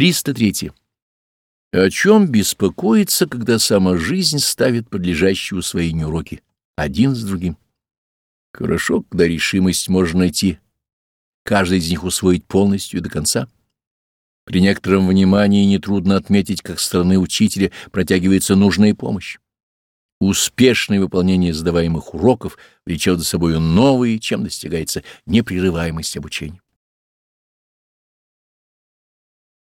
303. О чем беспокоиться, когда сама жизнь ставит подлежащие усвоению уроки, один с другим? Хорошо, когда решимость можно найти, каждый из них усвоить полностью и до конца. При некотором внимании нетрудно отметить, как со стороны учителя протягивается нужная помощь. Успешное выполнение задаваемых уроков влечет за собой новые, чем достигается непрерываемость обучения.